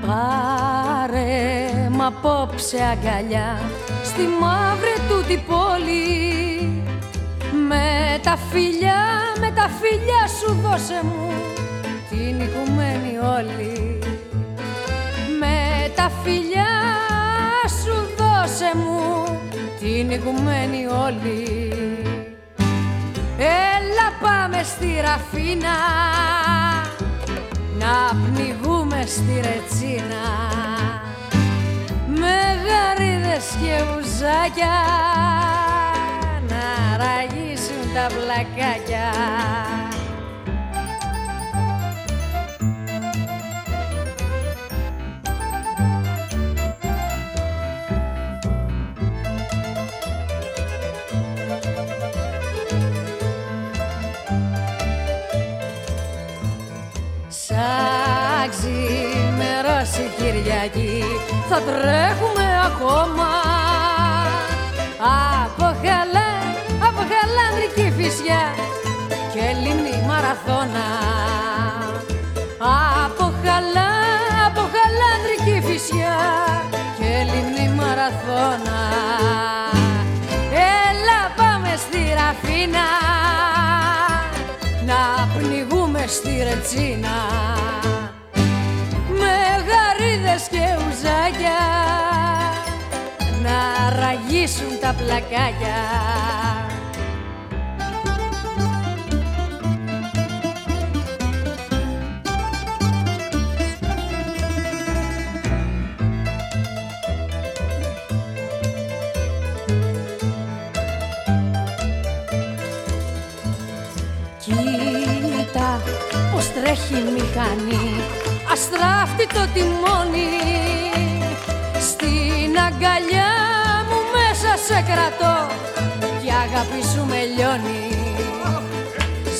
Πάρε μ' απόψε αγκαλιά στη μαύρη τούτη πόλη. Με τα φιλιά, με τα φιλιά σου δώσε μου την οικουμένη όλη. Με τα φιλιά σου δώσε μου την οικουμένη όλη. Έλα πάμε στη Ραφίνα να πνιγούμε στη Ρετσίνα. Με γαρίδες και ουζάκια να ραγίσουν τα πλακάκια Σαν ξημερώσει Κυριακή θα τρέχουμε ακόμα. Από χαλά, από χαλάνδρικη φυσιά και λίμνη μαραθώνα. Από χαλά, από χαλάνδρικη φυσιά και λίμνη μαραθώνα. Έλα πάμε στη Ραφίνα να πνιγούμε στη Ρετσίνα ραγίσουν τα πλακάκια. Κοίτα πως τρέχει η μηχανή αστράφτη το τιμόνι. Στην αγκαλιά μου μέσα σε κρατώ και αγάπη σου με λιώνει.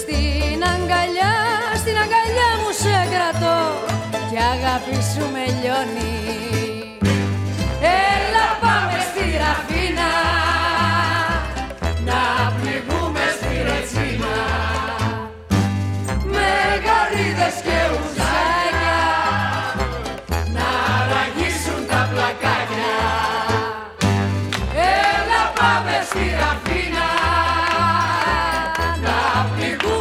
Στην αγκαλιά, στην αγκαλιά μου σε κρατώ και αγάπη σου με λιώνει amigo.